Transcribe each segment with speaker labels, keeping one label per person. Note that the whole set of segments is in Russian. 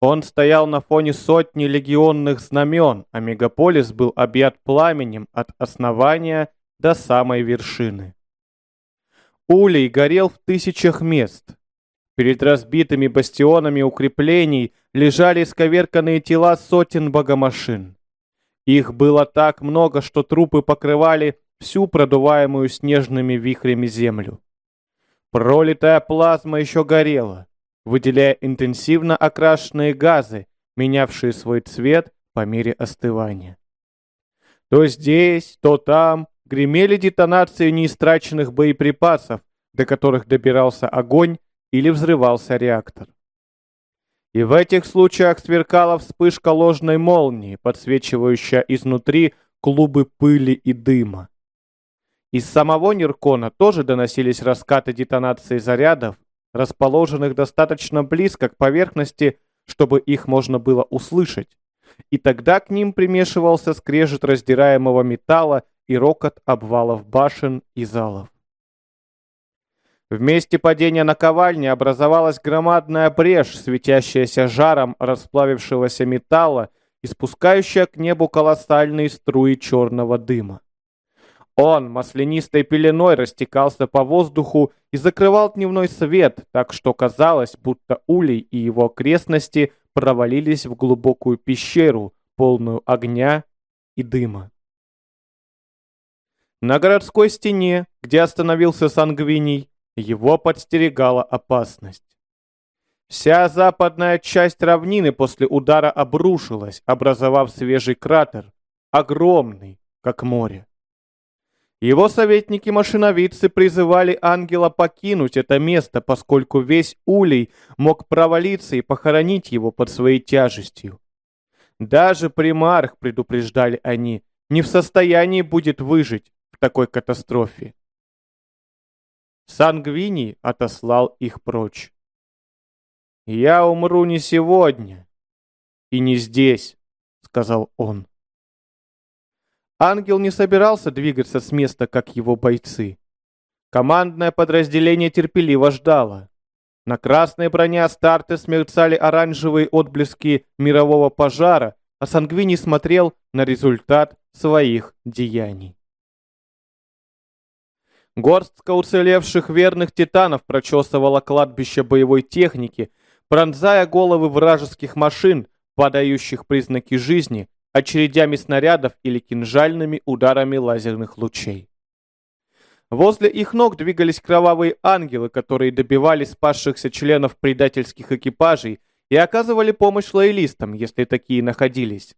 Speaker 1: Он стоял на фоне сотни легионных знамен, а мегаполис был объят пламенем от основания до самой вершины. Улей горел в тысячах мест. Перед разбитыми бастионами укреплений лежали исковерканные тела сотен богомашин. Их было так много, что трупы покрывали всю продуваемую снежными вихрями землю. Пролитая плазма еще горела, выделяя интенсивно окрашенные газы, менявшие свой цвет по мере остывания. То здесь, то там гремели детонации неистраченных боеприпасов, до которых добирался огонь или взрывался реактор. И в этих случаях сверкала вспышка ложной молнии, подсвечивающая изнутри клубы пыли и дыма. Из самого Ниркона тоже доносились раскаты детонации зарядов, расположенных достаточно близко к поверхности, чтобы их можно было услышать, и тогда к ним примешивался скрежет раздираемого металла и рокот обвалов башен и залов. В месте падения наковальни образовалась громадная брешь, светящаяся жаром расплавившегося металла и спускающая к небу колоссальные струи черного дыма. Он маслянистой пеленой растекался по воздуху и закрывал дневной свет, так что казалось, будто улей и его окрестности провалились в глубокую пещеру, полную огня и дыма. На городской стене, где остановился Сангвиний, его подстерегала опасность. Вся западная часть равнины после удара обрушилась, образовав свежий кратер, огромный, как море. Его советники-машиновидцы призывали ангела покинуть это место, поскольку весь улей мог провалиться и похоронить его под своей тяжестью. Даже примарх, предупреждали они, не в состоянии будет выжить, такой катастрофе. Сангвини отослал их прочь. «Я умру не сегодня и не здесь», — сказал он. Ангел не собирался двигаться с места, как его бойцы. Командное подразделение терпеливо ждало. На красной броне Астарты смерцали оранжевые отблески мирового пожара, а Сангвини смотрел на результат своих деяний. Горстка уцелевших верных титанов прочесывала кладбище боевой техники, пронзая головы вражеских машин, подающих признаки жизни, очередями снарядов или кинжальными ударами лазерных лучей. Возле их ног двигались кровавые ангелы, которые добивали спасшихся членов предательских экипажей и оказывали помощь лоялистам, если такие находились.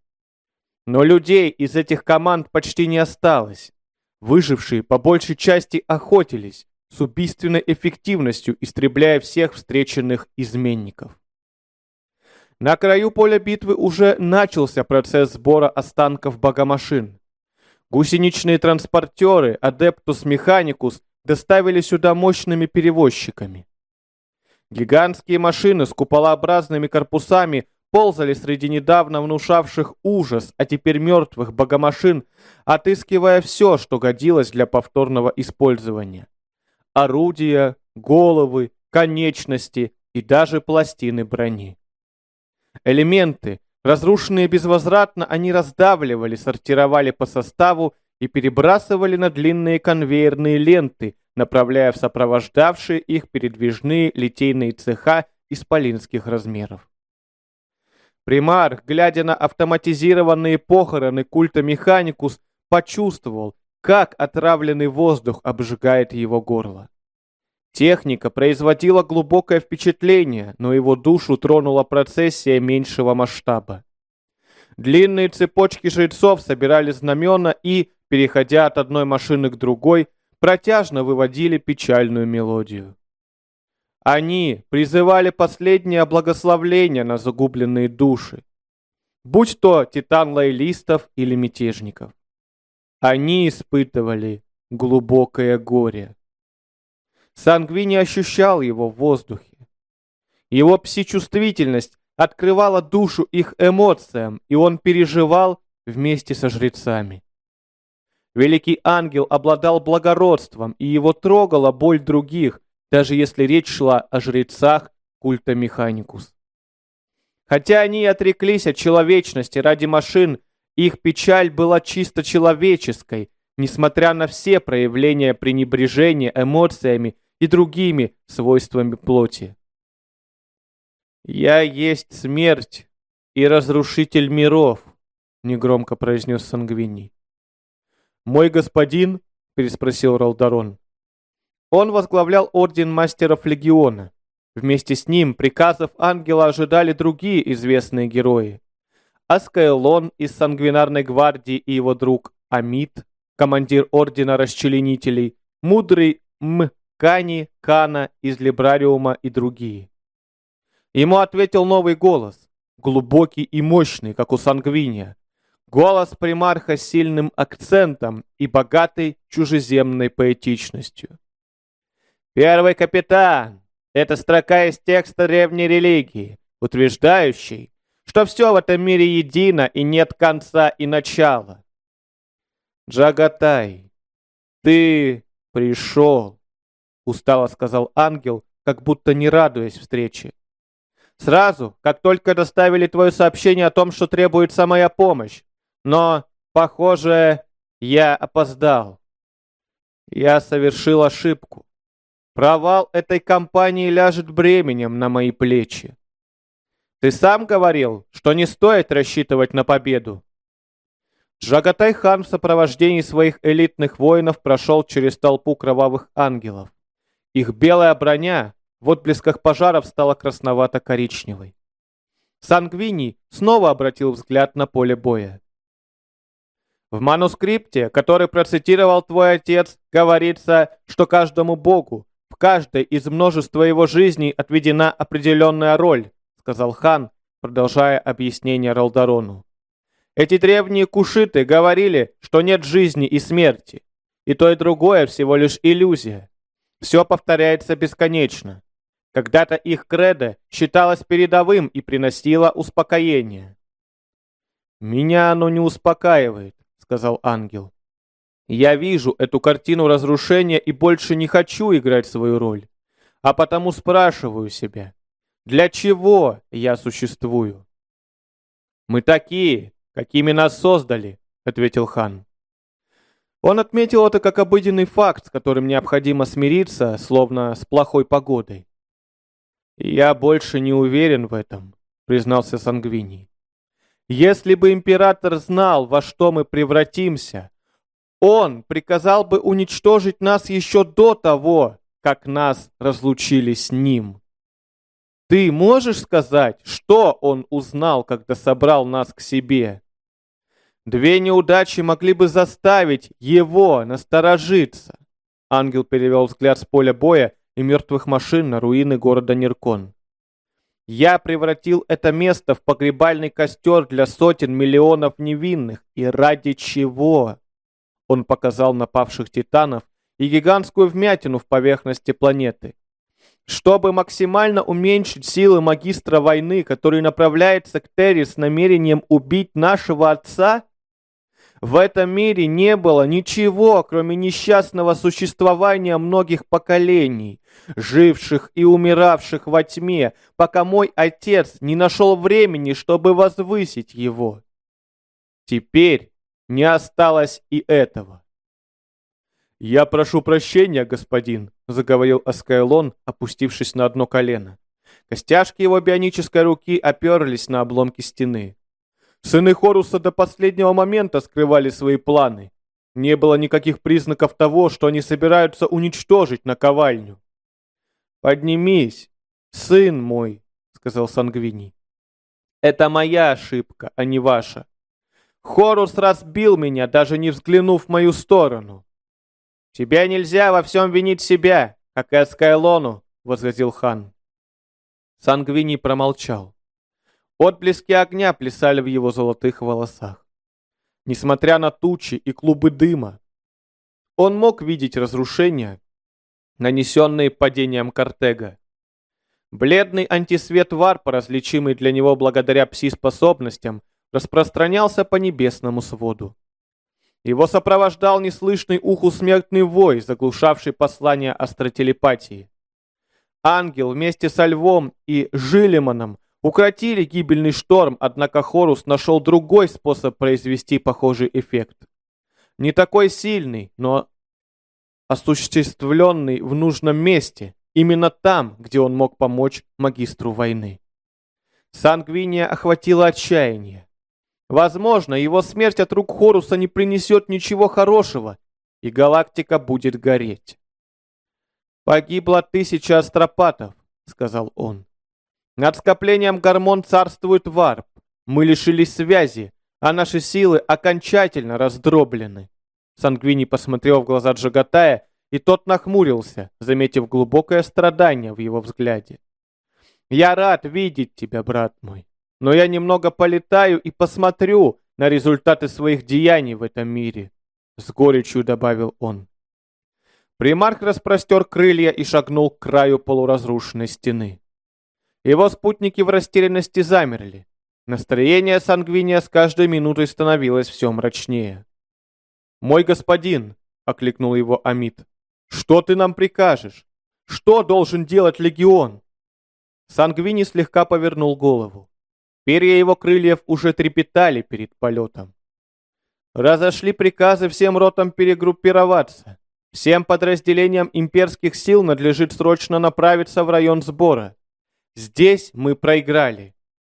Speaker 1: Но людей из этих команд почти не осталось. Выжившие по большей части охотились с убийственной эффективностью, истребляя всех встреченных изменников. На краю поля битвы уже начался процесс сбора останков богомашин. Гусеничные транспортеры Адептус Механикус доставили сюда мощными перевозчиками. Гигантские машины с куполообразными корпусами ползали среди недавно внушавших ужас, а теперь мертвых богомашин, отыскивая все, что годилось для повторного использования. Орудия, головы, конечности и даже пластины брони. Элементы, разрушенные безвозвратно, они раздавливали, сортировали по составу и перебрасывали на длинные конвейерные ленты, направляя в сопровождавшие их передвижные литейные цеха исполинских размеров. Примар, глядя на автоматизированные похороны культа Механикус, почувствовал, как отравленный воздух обжигает его горло. Техника производила глубокое впечатление, но его душу тронула процессия меньшего масштаба. Длинные цепочки жрецов собирали знамена и, переходя от одной машины к другой, протяжно выводили печальную мелодию. Они призывали последнее благословление на загубленные души, будь то титан лоялистов или мятежников. Они испытывали глубокое горе. Сангвини ощущал его в воздухе. Его псичувствительность открывала душу их эмоциям, и он переживал вместе со жрецами. Великий ангел обладал благородством, и его трогала боль других, даже если речь шла о жрецах культа Механикус. Хотя они и отреклись от человечности ради машин, их печаль была чисто человеческой, несмотря на все проявления пренебрежения эмоциями и другими свойствами плоти. «Я есть смерть и разрушитель миров», — негромко произнес Сангвини. «Мой господин?» — переспросил Ралдарон. Он возглавлял орден мастеров легиона. Вместе с ним приказов ангела ожидали другие известные герои. Аскайлон из Сангвинарной гвардии и его друг Амит, командир ордена расчленителей, мудрый М. Кани, Кана из Либрариума и другие. Ему ответил новый голос, глубокий и мощный, как у Сангвиния. Голос примарха с сильным акцентом и богатой чужеземной поэтичностью. «Первый капитан, это строка из текста древней религии, утверждающей, что все в этом мире едино и нет конца и начала. Джагатай, ты пришел, устало сказал ангел, как будто не радуясь встрече. Сразу, как только доставили твое сообщение о том, что требуется моя помощь. Но, похоже, я опоздал. Я совершил ошибку. Провал этой кампании ляжет бременем на мои плечи. Ты сам говорил, что не стоит рассчитывать на победу. Джагатай-хан в сопровождении своих элитных воинов прошел через толпу кровавых ангелов. Их белая броня в отблесках пожаров стала красновато-коричневой. Сангвини снова обратил взгляд на поле боя. В манускрипте, который процитировал твой отец, говорится, что каждому богу в каждой из множества его жизней отведена определенная роль, сказал хан, продолжая объяснение Ралдарону. Эти древние кушиты говорили, что нет жизни и смерти, и то и другое всего лишь иллюзия. Все повторяется бесконечно. Когда-то их кредо считалось передовым и приносило успокоение. «Меня оно не успокаивает», — сказал ангел. Я вижу эту картину разрушения и больше не хочу играть свою роль, а потому спрашиваю себя, для чего я существую? Мы такие, какими нас создали, ответил хан. Он отметил это как обыденный факт, с которым необходимо смириться, словно с плохой погодой. «Я больше не уверен в этом», — признался Сангвини. «Если бы император знал, во что мы превратимся, он приказал бы уничтожить нас еще до того, как нас разлучили с ним. Ты можешь сказать, что он узнал, когда собрал нас к себе? Две неудачи могли бы заставить его насторожиться. Ангел перевел взгляд с поля боя и мертвых машин на руины города Ниркон. Я превратил это место в погребальный костер для сотен миллионов невинных. И ради чего? Он показал напавших титанов и гигантскую вмятину в поверхности планеты. Чтобы максимально уменьшить силы магистра войны, который направляется к Терри с намерением убить нашего отца, в этом мире не было ничего, кроме несчастного существования многих поколений, живших и умиравших во тьме, пока мой отец не нашел времени, чтобы возвысить его. Теперь не осталось и этого. «Я прошу прощения, господин», — заговорил Аскайлон, опустившись на одно колено. Костяшки его бионической руки оперлись на обломки стены. Сыны Хоруса до последнего момента скрывали свои планы. Не было никаких признаков того, что они собираются уничтожить наковальню. «Поднимись, сын мой», — сказал Сангвини. «Это моя ошибка, а не ваша. Хорус разбил меня, даже не взглянув в мою сторону. «Тебе нельзя во всем винить себя, как и Аскайлону», — возразил хан. Сангвини промолчал. Отблески огня плясали в его золотых волосах. Несмотря на тучи и клубы дыма, он мог видеть разрушения, нанесенные падением Картега. Бледный антисвет варпа, различимый для него благодаря пси-способностям, распространялся по небесному своду. Его сопровождал неслышный уху смертный вой, заглушавший послание астротелепатии. Ангел вместе со львом и Жилиманом Укротили гибельный шторм, однако Хорус нашел другой способ произвести похожий эффект. Не такой сильный, но осуществленный в нужном месте, именно там, где он мог помочь магистру войны. Сангвиния охватила отчаяние. Возможно, его смерть от рук Хоруса не принесет ничего хорошего, и галактика будет гореть. «Погибло тысяча астропатов», — сказал он. «Над скоплением гормон царствует варп. Мы лишились связи, а наши силы окончательно раздроблены». Сангвини посмотрел в глаза Джагатая, и тот нахмурился, заметив глубокое страдание в его взгляде. «Я рад видеть тебя, брат мой, но я немного полетаю и посмотрю на результаты своих деяний в этом мире», — с горечью добавил он. Примарх распростер крылья и шагнул к краю полуразрушенной стены. Его спутники в растерянности замерли. Настроение Сангвиния с каждой минутой становилось все мрачнее. «Мой господин!» — окликнул его Амид. «Что ты нам прикажешь? Что должен делать легион?» Сангвини слегка повернул голову. Перья его крыльев уже трепетали перед полетом. Разошли приказы всем ротам перегруппироваться. Всем подразделениям имперских сил надлежит срочно направиться в район сбора. Здесь мы проиграли.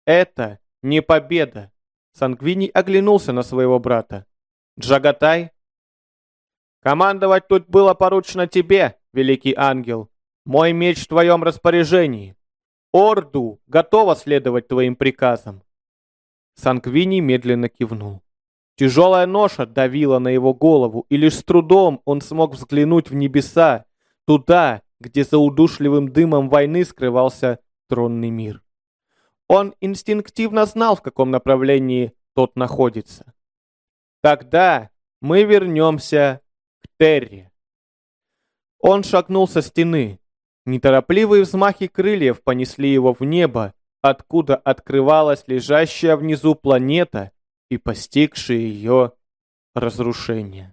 Speaker 1: Это не победа. Сангвини оглянулся на своего брата. Джагатай? Командовать тут было поручено тебе, великий ангел. Мой меч в твоем распоряжении. Орду готова следовать твоим приказам. Сангвини медленно кивнул. Тяжелая ноша давила на его голову, и лишь с трудом он смог взглянуть в небеса, туда, где за удушливым дымом войны скрывался тронный мир. Он инстинктивно знал, в каком направлении тот находится. Тогда мы вернемся к Терри. Он шагнул со стены. Неторопливые взмахи крыльев понесли его в небо, откуда открывалась лежащая внизу планета и постигшие ее разрушение.